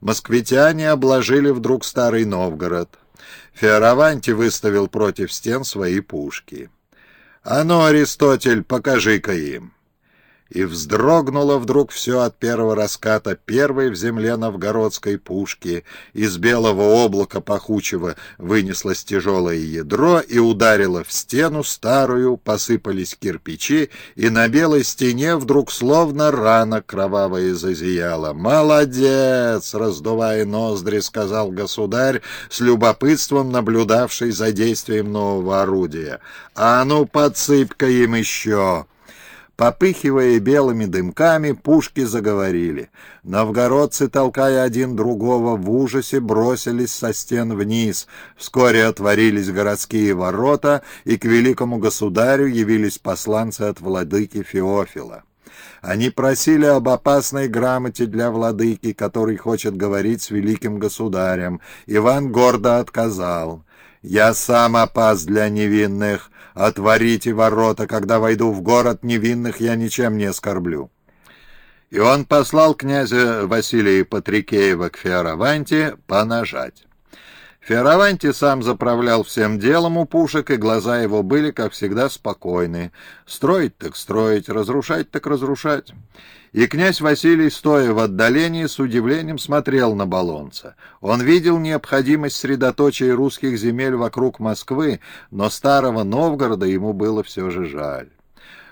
москвитяне обложили вдруг Старый Новгород. Феораванти выставил против стен свои пушки. «А ну, Аристотель, покажи-ка им!» И вздрогнуло вдруг все от первого раската первой в земле новгородской пушки. Из белого облака пахучего вынеслось тяжелое ядро и ударило в стену старую, посыпались кирпичи, и на белой стене вдруг словно рана кровавая зазияла. «Молодец!» — раздувая ноздри, сказал государь, с любопытством наблюдавший за действием нового орудия. «А ну, подсыпь-ка им еще!» Попыхивая белыми дымками, пушки заговорили. Новгородцы, толкая один другого, в ужасе бросились со стен вниз. Вскоре отворились городские ворота, и к великому государю явились посланцы от владыки Феофила. Они просили об опасной грамоте для владыки, который хочет говорить с великим государем. Иван гордо отказал. «Я сам опас для невинных. Отворите ворота, когда войду в город, невинных я ничем не оскорблю». И он послал князя Василия Патрикеева к Феораванте понажать. Феораванти сам заправлял всем делом у пушек, и глаза его были, как всегда, спокойны. Строить так строить, разрушать так разрушать. И князь Василий, стоя в отдалении, с удивлением смотрел на Болонца. Он видел необходимость средоточия русских земель вокруг Москвы, но старого Новгорода ему было все же жаль.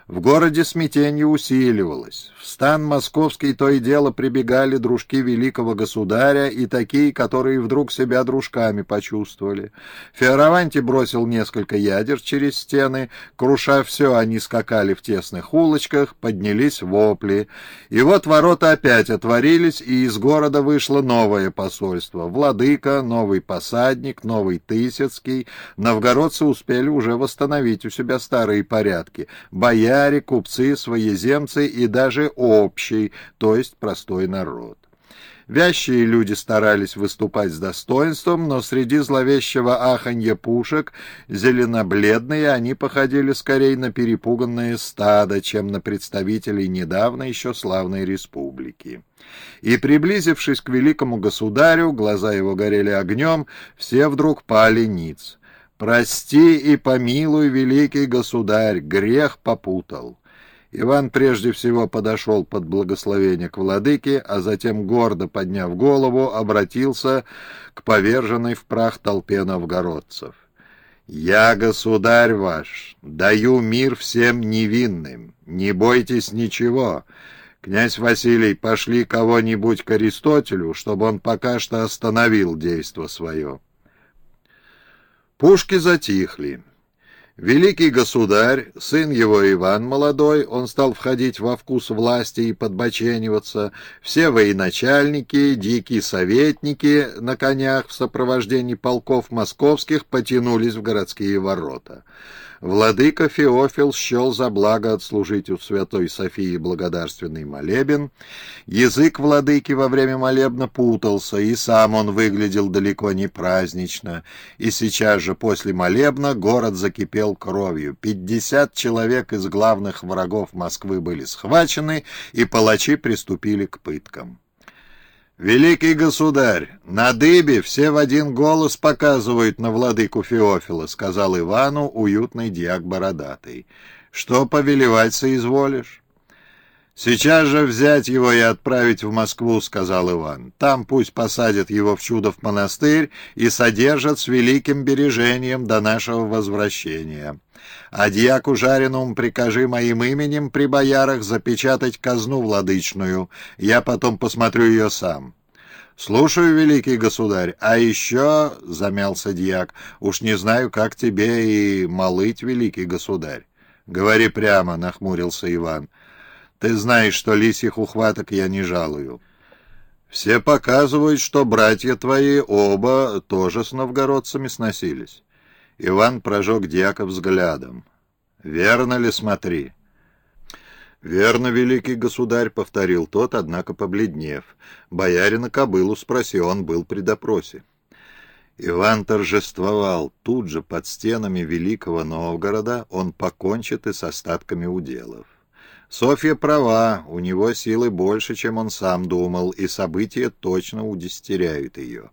В городе смятение усиливалось. В стан московский то и дело прибегали дружки великого государя и такие, которые вдруг себя дружками почувствовали. Феораванти бросил несколько ядер через стены, круша все, они скакали в тесных улочках, поднялись вопли. И вот ворота опять отворились, и из города вышло новое посольство. Владыка, новый посадник, новый Тысяцкий. Новгородцы успели уже восстановить у себя старые порядки. Бояре бояре, купцы, своеземцы и даже общий, то есть простой народ. Вящие люди старались выступать с достоинством, но среди зловещего аханья пушек зеленобледные они походили скорее на перепуганное стадо, чем на представителей недавно еще славной республики. И, приблизившись к великому государю, глаза его горели огнем, все вдруг пали ниц. «Прости и помилуй, великий государь, грех попутал». Иван прежде всего подошел под благословение к владыке, а затем, гордо подняв голову, обратился к поверженной в прах толпе новгородцев. «Я, государь ваш, даю мир всем невинным, не бойтесь ничего. Князь Василий, пошли кого-нибудь к Аристотелю, чтобы он пока что остановил действо свое». Пушки затихли. Великий государь, сын его Иван молодой, он стал входить во вкус власти и подбочениваться. Все военачальники, дикие советники на конях в сопровождении полков московских потянулись в городские ворота. Владыка Феофил счел за благо отслужить у Святой Софии благодарственный молебен. Язык владыки во время молебна путался, и сам он выглядел далеко не празднично. И сейчас же после молебна город закипел кровью. Пятьдесят человек из главных врагов Москвы были схвачены, и палачи приступили к пыткам. «Великий государь, на дыбе все в один голос показывают на владыку Феофила», — сказал Ивану уютный дьяк бородатый. «Что повелевать соизволишь?» «Сейчас же взять его и отправить в Москву», — сказал Иван. «Там пусть посадят его в Чудов монастырь и содержат с великим бережением до нашего возвращения. А дьяку Жариному прикажи моим именем при боярах запечатать казну владычную. Я потом посмотрю ее сам». «Слушаю, великий государь. А еще, — замялся дьяк, — уж не знаю, как тебе и молыть, великий государь». «Говори прямо», — нахмурился Иван. Ты знаешь, что лисьих ухваток я не жалую. Все показывают, что братья твои оба тоже с новгородцами сносились. Иван прожег дьяка взглядом. «Верно ли смотри?» «Верно, великий государь», — повторил тот, однако побледнев. Боярина кобылу спросил, он был при допросе. Иван торжествовал. Тут же, под стенами великого Новгорода, он покончит и с остатками уделов. Софья права, у него силы больше, чем он сам думал, и события точно удестеряют ее.